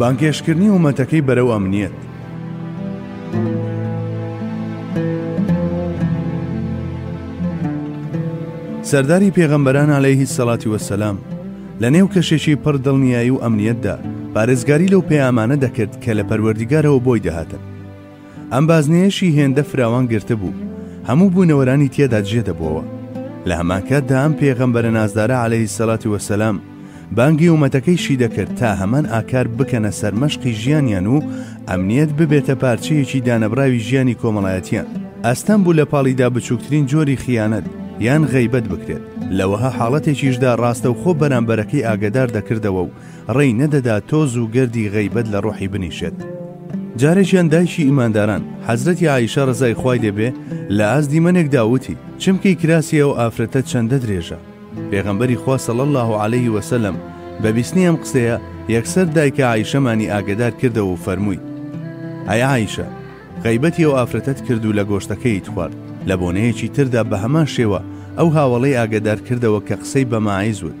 بانگهێشتکردنی ومەتەکەی بەرەو ئەمنیەت. سەرداری پێغەمبەران عەلەیهی سەڵاتی وەسەلام لە نێو کەشێکی پڕ دڵنیایی و ئەمنیەتدا پارێزگاری لەو پەیامانە دەکرد کە لە پەروەردیگارەوە بۆی دەهاتن ئەم بازنەیەشی هێندە فراوان گرتبوو هەموو بوونەوەرانی تێدا جێ دەبەوە لە هەمان کاتدا ئەم پێغەمبەرە نازدارە عليهەی سەلاتی وەسەلام بانگی ومەتەکەیشی دەکرد تا هەمان ئاکار بکەنە سەرمەشقی ژیانیان و ئەمنیەت ببێتە پارچەیەکی دانەبراوی ژیانی کۆمەڵایەتیان ئەستەم بوو لە پاڵیدا بچووکترین جۆری خیانەت یان غەیبەت بکرێت لەوەها حاڵەتێکیشدا ڕاستەوخۆ بەرامبەرەکەی ئاگدار دەکردەوە و ڕێی نەدەدا تۆز و گەردی غەیبەت لە ڕۆحی بنیشێت. جارێکیان دایکی ئیمانداران، حەزرەتی عائیشە ڕەزای خوای لێ بێ، لە ئاست دیمەنێکدا وتی، چمکەی کراسی ئەو ئافرەتە چەندە درێژە! پێغەمبەری خوا صلی اللە علیه و سلم بە بیستنی ئەم قسەیە، یەکسەر دایکە عائیشەمانی ئاگەدار کردەوە و فەرمووی، ئەی عائیشە! غەیبەتی ئەو ئافرەتەت کرد و لە گۆشتەکەیت خوارد. لە بۆنەیەکی تردا بە هەمان شێوە ئەو هاوەڵەی ئاگەدار کردەوە کە قسەی بە ماعیز وت.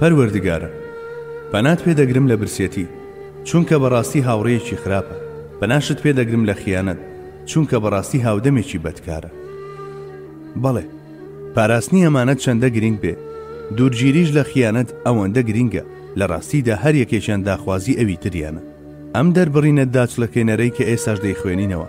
پەروەردگارە پەنات پێ دەگرم لە برسێتی چونکە بەڕاستی هاوڕێیەکی خراپە پەناشت پێ دەگرم لە خیانەت چونکە بەڕاستی هاودەمێکی بەدکارە بەڵێ پاراستنی ئەمانەت چەندە گرنگ بێ دوورگیریش لە خیانەت ئەوەندە گرنگە لە ڕاستیدا هەر یەکێکیان داخوازی ئەوی تریانە ئەم دەربڕینە داچڵەکێنەرەی کە ئێساش دەیخوێنینەوە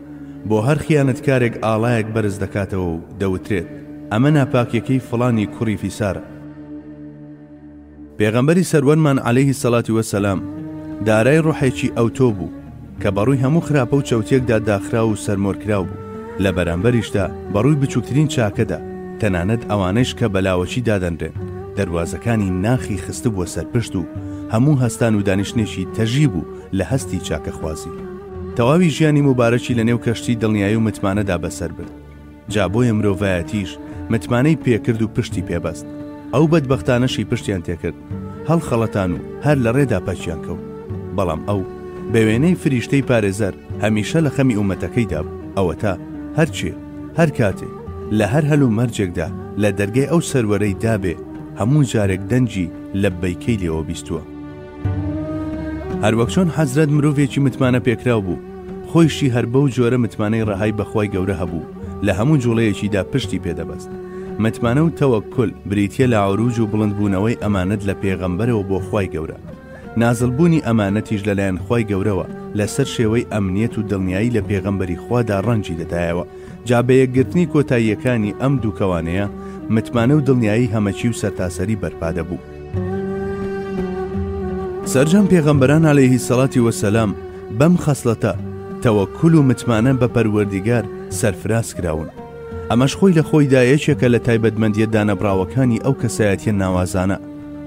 بۆ هەر خیانەتکارێک ئاڵایەک بەرز دەکاتەوە و دەوترێت، ئەمە ناپاکیەکەی فڵانی کوڕی فیسارە. پێغەمبەری سەروەرمان عەلەیهی سەڵاتی وەسەلام دارای ڕۆحێکی ئەوتۆ بوو کە بەڕووی هەموو خراپە و چەوتێکدا داخراو و سەرمۆرکراو بوو، لە بەرامبەریشدا بەڕووی بچوکترین چاکەدا، تەنانەت ئەوانەیش کە بە لاوەکی دادەنرێن، دەروازەکانی ناخی خستبووە سەر پشت و هەموو هەستان و دانیشتنێکی تەژی بوو لە هەستی چاکەخوازی. تەواوی ژیانی موبارەکی لە نێو کەشتی دڵنیایی و متمانەدا بەسەر برد جا بۆیە مرۆڤایەتیش متمانەی پێکرد و پشتی پێبەست ئەو بەدبختانەشی پشتیان تێکرد هەڵخەڵەتان و هەر لە ڕێدا پەچیان کەوت بەڵام ئەو بە وێنەی فریشتەی پارێزەر هەمیشە لە خەمی ئومەتەکەیدا بوو ئەوەتا هەرچێ هەر کاتێ لە هەر هەل و مەرجێکدا لە دەرگای ئەو سەروەرەی دابێ هەموو جارێک دەنجی لە بەیکەی لێوە بیستووە هەروەک چۆن حەزرەت مرۆڤێکی متمانە پێکراو بوو، خۆیشی هەر بەو جۆرە متمانەی ڕەهای بەخوای گەورە هەبوو، لە هەموو جوڵەیەکیدا پشتی پێ دەبەست. متمانە و تەوەککول بریتییە لە عروج و بڵندبوونەوەی ئەمانەت لە پێغەمبەرەوە بۆ خوای گەورە. نازڵبوونی ئەمانەتیش لەلایەن خوای گەورەوە لەسەر شێوەی ئەمنیەت و دڵنیایی لە پێغەمبەری خوادا ڕەنگی دەدایەوە، جا بە یەکگرتنی کۆتاییەکانی ئەم دوو کەوانەیە متمانە و دڵنیایی هەمەکی و سەرتاسەری بەرپا دەبوو. سەرجەم پێغەمبەران علیه سەڵاتی وەسەلام بەم خەسڵەتە تەوەکول و متمانە بە پەروەردیگار سەرفراز کراون ئەمەش خۆی لە خۆیدا یەکێکە لە تایبەتمەندیە دانەبراوەکانی ئەو کەسایەتە ناوازانە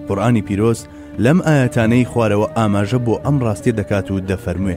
قورآانی پیرۆز لەم ئاەتانەی خوارەوە ئاماژە بۆ ئەم ڕاستیە دەکات و دەفەرموێ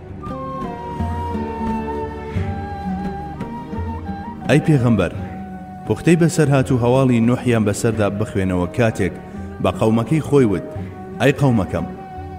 ئەی پێغەمبەر پوختەی بەسەرهات و هەواڵی نوحیان بەسەردا بخوێنەوە کاتێک بە قەومەکەی خۆی وت ئەی قەومەکەم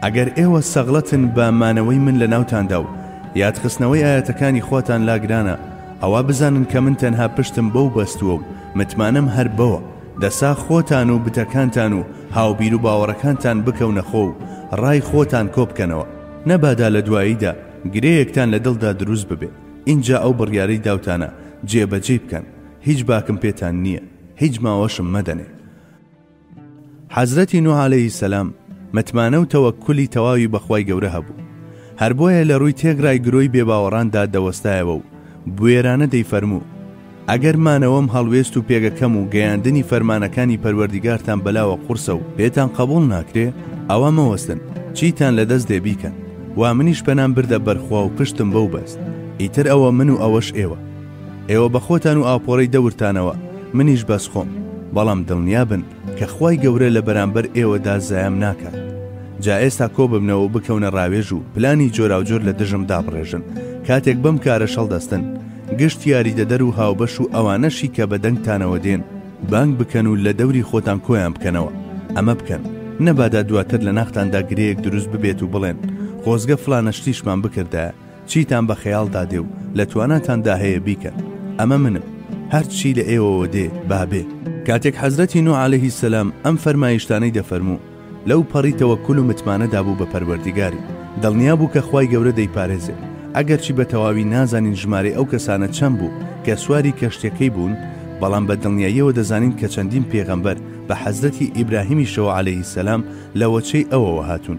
ئەگەر ئێوە سەغڵەتن بە مانەوەی من لە ناوتاندا و یادخستنەوەی ئاەتەکانی خۆتان لاگرانە ئەوە بزانن کە من تەنها پشتم بەو بەستووە و متمانەم هەر بەوە دەسا خۆتان و بتەکانتان و هاوبیر و باوەڕەکانتان بکەونە خۆ و ڕای خۆتان کۆبکەنەوە نەبادا لە دواییدا گرێیەکتان لە دڵدا دروست ببێ، ئینجا ئەو بڕیارەی داوتانە جێبەجێی بکەن، هیچ باکم پێتان نییە، هیچ ماوەشم مەدەنێ. حەزرەتی نوح علیە السلام متمانە و تەوەککولی تەواوی بە خوای گەورە هەبوو، هەر بۆیە لە رووی تێکڕای گرۆی بێباوەڕاندا دەوەستایەوە و بوێرانە دەیفەرموو، ئەگەر مانەوەم هەڵوێست و پێگەکەم و گەیاندنی فەرمانەکانی پەروەردیگارتان بەلاوە قورسە و پێتان قبوڵ ناکرێ ئەوا مەوەستن چیتان لە دەست دێ بیکەن وا منیش پەنام بردە بەرخوا و پشتم بەو بەست ئیتر ئەوە من و ئەوەش ئێوە ئێوە بەخۆتان و ئاپۆرەی دەورتانەوە منیش بەس خۆم بەڵام دڵنیابن کە خوای گەورە لە بەرامبەر ئێوەدا زایەم ناکات جا ئێستا کۆببنەوە و بکەونە ڕاوێژ و پلانی جۆراوجۆر لە دژم دابڕێژن کاتێک بەم کارە شەڵ دەستن گشت یاریدەدەر و هاوبەش و ئەوانەشی کە بە دەنگتانەوە دێن بانگ بکەن و لە دەوری خۆتان کۆیان بکەنەوە ئەمە بکەن نەبادا دواتر لە ناختاندا گرەیەک دروست ببێت و بڵێن خۆزگە فلانە شتیشمان بکردە چیتان بە خەیاڵدا دێ و لە تواناتاندا هەیە بیکەن، ئەمە منم، هەر چی لە ئێوەوە دێ با بێ. کاتێک حەزرەتی نوح علیە سلام ئەم فەرمایشتانەی دەفەرموو، لەو پەڕی تەوەکول و متمانەدا بوو بە پەروەردگاری، دڵنیا بوو کە خوای گەورە دەیپارێزێ، ئەگەرچی بە تەواوی نازانین ژمارەی ئەو کەسانە چەند بوو کە سواری کەشتیەکەی بوون، بەڵام بە دڵنیاییەوە دەزانین کە چەندین پێغەمبەر بە حەزرەتی ئیبراهیمیشەوە علیە سلام لە وەچەی ئەوەوە هاتوون.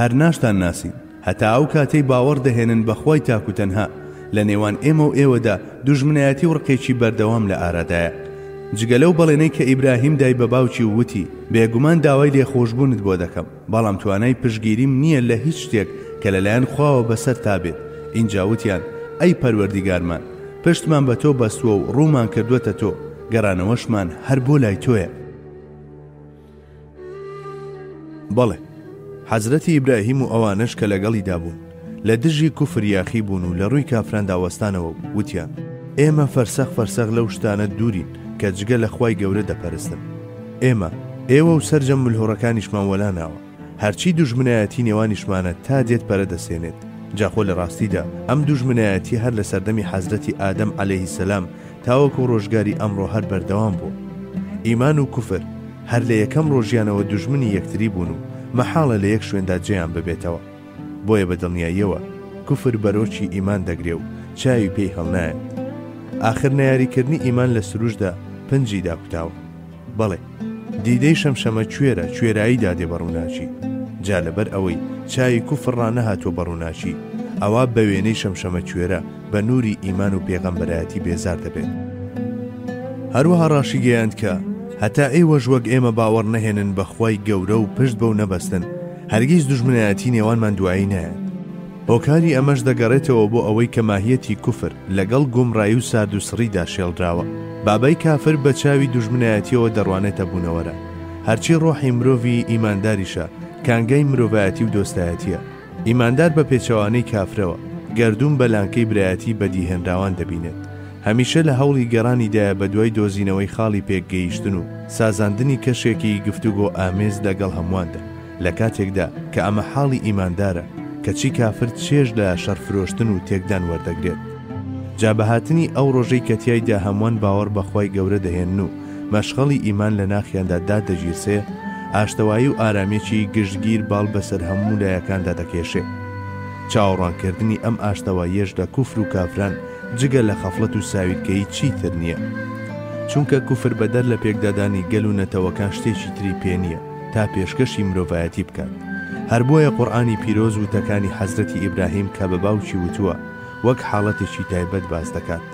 هەر ناشتان ناسین هەتا ئەو کاتەی باوەڕ دەهێنن بە خوای تاک و تەنها، لە نێوان ئێمە و ئێوەدا دوژمنایەتی و ڕقێکی بەردەوام لە ئارادایە. جگە لەو بەڵێنەی کە ئیبراهیم دای بە باوکی و وتی، بێگومان داوای لێخۆشبوونت بۆ دەکەم، بەڵام توانای پشتگیریم نییە لە هیچ شتێک کە لە لایەن خواوە بەسەرتا بێت، ئینجا وتیان، ئەی پەروەردیگارمان، پشتمان بە تۆ بەستووە و ڕوومان کردووەتە تۆ، گەڕانەوەشمان هەر بۆ لای تۆیە. بەڵێ حەزرەتی ئیبراهیم و ئەوانەش کە لەگەڵیدا بوون لە دژی کوفر یاخی بوون و لە ڕووی کافراندا وەستانەوە و وتیان ئێمە فەرسەخ فەرسەخ لەو شتانە دوورین کە جگە لە خوای گەورە دەپەرستن ئێمە ئێوە و سرجەم ملهۆڕەکانیشمان وەلا ناوە هەرچی دوژمنایەتی نێوانیشمانە تا دێت پەرە دەسێنێت جاخۆ لە ڕاستیدا ئەم دوژمنایەتی هەر لە سەردەمی حەزرەتی ئادەم عليهەیهی سەسلام تاوەکو ڕۆژگاری ئەمڕۆ هەر بەردەوام بووە. ئیمان و کوفر هەر لە یەکەم ڕۆژیانەوە دوژمنی یەکتری بوون و مەحاڵە لە یەک شوێندا جێیان ببێتەوە. بۆیە بە دڵنیاییەوە کوفر بەرۆکی ئیمان دەگرێ و چاوی پێی هەڵنایەت. ئاخر نەیاریکردنی ئیمان لە سروشتدا پنجی داکوتاوە. بەڵێ، دیدەی شەمشەمە کوێرە، کوێرایی دادێ بە ڕووناکی. جا لەبەر ئەوەی چاوی کوفر ڕا نەهاتووە بە ڕووناکی، ئەوا بە وێنەی شەمشەمە کوێرە بە نووری ئیمان و پێغەمبەرایەتی بێزار دەبێت. هەروەها ڕاشیگەیاند کە، هەتا ئێوەش وەک ئێمە باوەڕ نەهێنن بە خوای گەورە و پشت بەو نەبەستن، هەرگیز دوژمنایەتی نێوانمان دوایی نایەت. هۆکاری ئەمەش دەگەڕێتەوە بۆ ئەوەی کە ماهیەتی کوفر لەگەڵ گومڕایی و ساردوسڕیدا شێڵراوە، بابای کافر بە چاوی دوژمنایەتیەوە دەڕوانێتە بوونەوەرە، هەرچی ڕۆحی مرۆڤی ئیمانداریشە کانگای مرۆڤایەتی و دۆستایەتیە، ئیماندار بە پێچەوانەی کافرەوە، گەردوون بە لانکەی برایەتی بەدیهێنراوان دەبینێت، هەمیشە لە هەوڵی گەڕانیدایە بەدوای دۆزینەوەی خاڵی پێکگەیشتن و سازاندنی کەشێکی گفتوگۆ ئامێز لەگەڵ هەموواندا. لە کاتێکدا کە ئەمە حاڵی ئیماندارە، کەچی کافر چێژ لە شەڕفرۆشتن و تێکدان وەردەگرێت. جا بە هاتنی ئەو ڕۆژەی کە تیایدا هەمووان باوەڕ بە خوای گەورە دەهێنن و مەشخەڵی ئیمان لە ناخیاندا دادەگیرسێ، ئاشتەوایی و ئارامیی گشتگیر باڵ بەسەر هەموو لایەکاندا دەکێشێ. چاوەڕوانکردنی ئەم ئاشتەواییەش لە کوفر و کافران جگە لە خەفڵەت و ساویلکەیی چیی تر نییە. چونکە کوفر بەدەر لە پێکدادانی گەل و نەتەوەکان شتێکی تری پێ نییە. تا پێشکەشی مرۆڤایەتی بکات هەر بۆیە قورئانی پیرۆز وتەکانی حەزرەتی ئیبراهیم کە بە باوکی وتووە وەک حاڵەتێکی تایبەت باس دەکات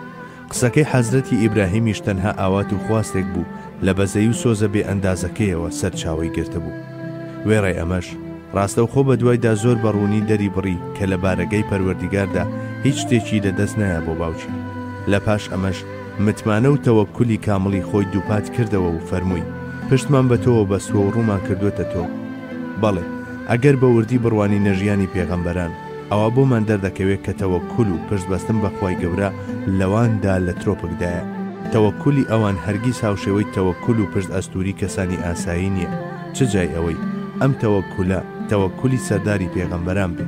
قسەکەی حەزرەتی ئیبراهیمیش تەنها ئاوات و خواستێک بوو لە بەزەی و سۆزە بێ ئەندازەکەیەوە سەرچاوەی گرتبوو وێڕای ئەمەش ڕاستەوخۆ بە دوایدا زۆر بە ڕوونی دەری بڕی کە لە بارەگای پەروەردیگاردا هیچ شتێکی لە دەست نایە بۆ باوکی لە پاش ئەمەش متمانە و تەوەککولی کامڵی خۆی دووپات کردەوە و فەرمووی، پشتمان بە تۆوە بەستووە و ڕوومان کردووەتە تۆ. بەڵێ، ئەگەر بە وردی بڕوانینە ژیانی پێغەمبەران، ئەوا بۆمان دەردەکەوێت کە تەوەککول و پشتبەستن بە خوای گەورە لەواندا لە ترۆپکدایە. تەوەککولی ئەوان هەرگیز هاوشێوەی تەوەککول و پشتئەستووری کەسانی ئاسایی نییە، چ جای ئەوەی ئەم تەوەککولە تەوەککولی سەرداری پێغەمبەران بێ.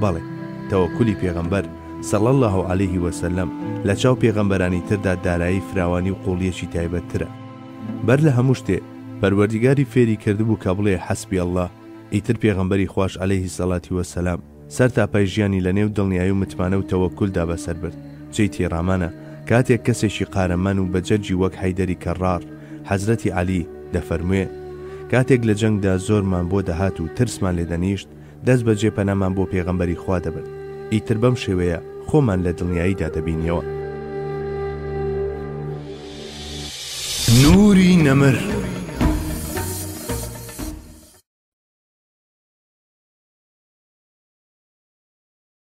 بەڵێ، تەوەککولی پێغەمبەر. صلی اللە علیە وسلم، لەچاو پێغەمبەرانی تردا دارایی فراوانی و قوڵیەکی تایبەت ترە. بەر لە هەموو شتێ، پەروەردیگاری فێری کردبوو کە بڵێ حسبی اللە، ئیتر پێغەمبەری خواش علیە الصلوة والسلام، سەر تا پای ژیانی لە نێو دڵنیایی و متمانە و تەوەکولدا بەسەر برد. جێی تێڕامانە، کاتێک کەسێکی قارەمان و بەجەرگی وەک حەیدەری کەڕڕاڕ، حەزرەتی عەلی، دەفەرموێ، کاتێک لە جەنگدا زۆرمان بۆ دەهات و ترسمان لێ دەنیشت، دەست بەجێ پەنامان بۆ پێغەمبەری خوا دەبرد، ئیتر بەم شێوەیە خۆمان لە دڵنیاییدا دەبینیەوە. نوری نەمر.